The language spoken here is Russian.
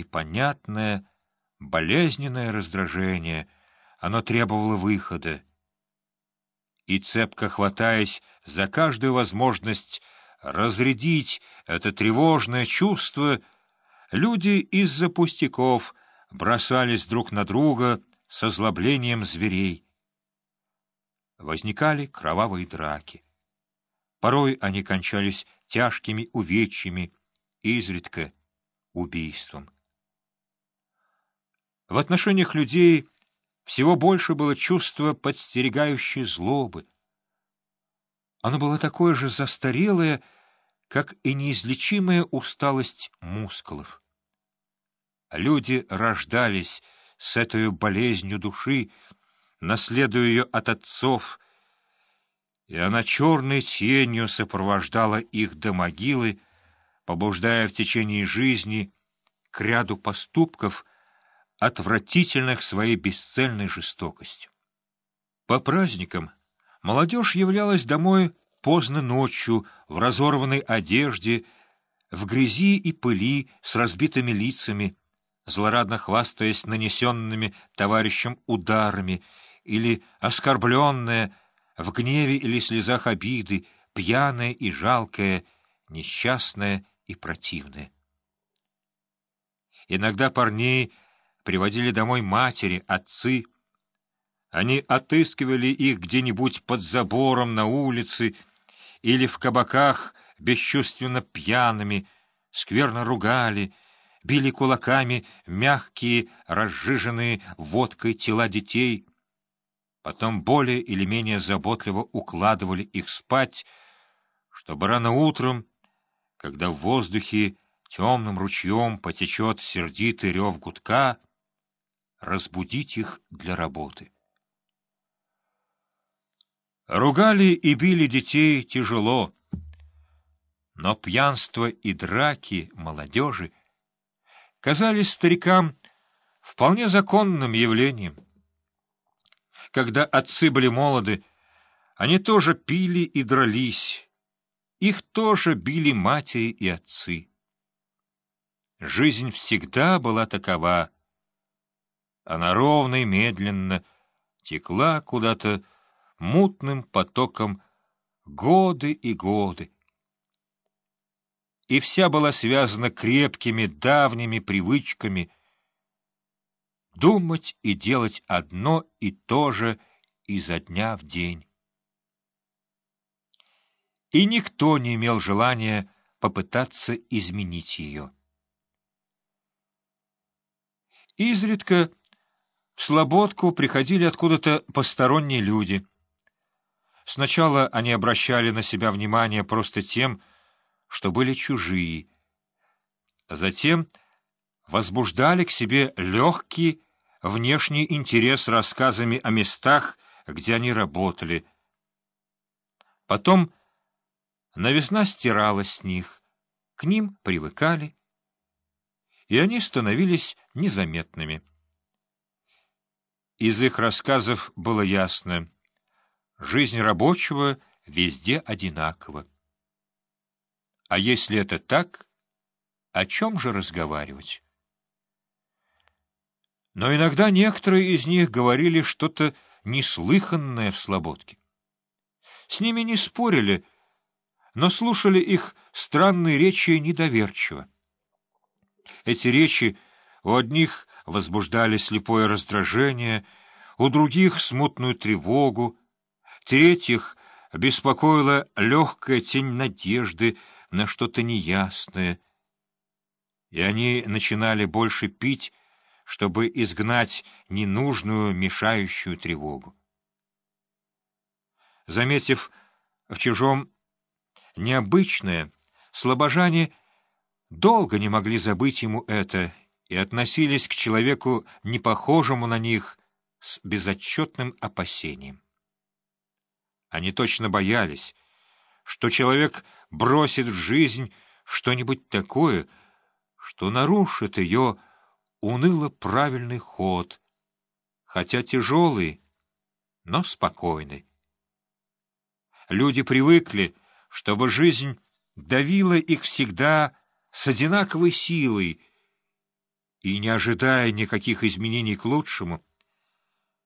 непонятное, болезненное раздражение. Оно требовало выхода. И, цепко хватаясь за каждую возможность разрядить это тревожное чувство, люди из-за пустяков бросались друг на друга с озлоблением зверей. Возникали кровавые драки. Порой они кончались тяжкими увечьями, изредка убийством. В отношениях людей всего больше было чувство подстерегающей злобы. Оно было такое же застарелое, как и неизлечимая усталость мускулов. Люди рождались с этой болезнью души, наследуя ее от отцов, и она черной тенью сопровождала их до могилы, побуждая в течение жизни к ряду поступков, отвратительных своей бесцельной жестокостью. По праздникам молодежь являлась домой поздно ночью, в разорванной одежде, в грязи и пыли, с разбитыми лицами, злорадно хвастаясь нанесенными товарищем ударами, или оскорбленная, в гневе или слезах обиды, пьяная и жалкая, несчастная и противная. Иногда парней приводили домой матери, отцы. Они отыскивали их где-нибудь под забором на улице или в кабаках бесчувственно пьяными, скверно ругали, били кулаками мягкие, разжиженные водкой тела детей, потом более или менее заботливо укладывали их спать, чтобы рано утром, когда в воздухе темным ручьем потечет сердитый рев гудка, разбудить их для работы. Ругали и били детей тяжело, но пьянство и драки молодежи казались старикам вполне законным явлением. Когда отцы были молоды, они тоже пили и дрались, их тоже били матери и отцы. Жизнь всегда была такова. Она ровно и медленно текла куда-то мутным потоком годы и годы. И вся была связана крепкими давними привычками думать и делать одно и то же изо дня в день. И никто не имел желания попытаться изменить ее. Изредка в Слободку приходили откуда-то посторонние люди. Сначала они обращали на себя внимание просто тем, что были чужие. Затем возбуждали к себе легкий внешний интерес рассказами о местах, где они работали. Потом новизна стиралась с них, к ним привыкали, и они становились незаметными. Из их рассказов было ясно — жизнь рабочего везде одинакова. А если это так, о чем же разговаривать? Но иногда некоторые из них говорили что-то неслыханное в Слободке. С ними не спорили, но слушали их странные речи недоверчиво. Эти речи у одних возбуждали слепое раздражение, у других — смутную тревогу, третьих беспокоила легкая тень надежды на что-то неясное, и они начинали больше пить, чтобы изгнать ненужную мешающую тревогу. Заметив в чужом необычное, слабожане долго не могли забыть ему это и относились к человеку, не похожему на них, с безотчетным опасением. Они точно боялись, что человек бросит в жизнь что-нибудь такое, что нарушит ее уныло правильный ход, хотя тяжелый, но спокойный. Люди привыкли, чтобы жизнь давила их всегда с одинаковой силой, и не ожидая никаких изменений к лучшему,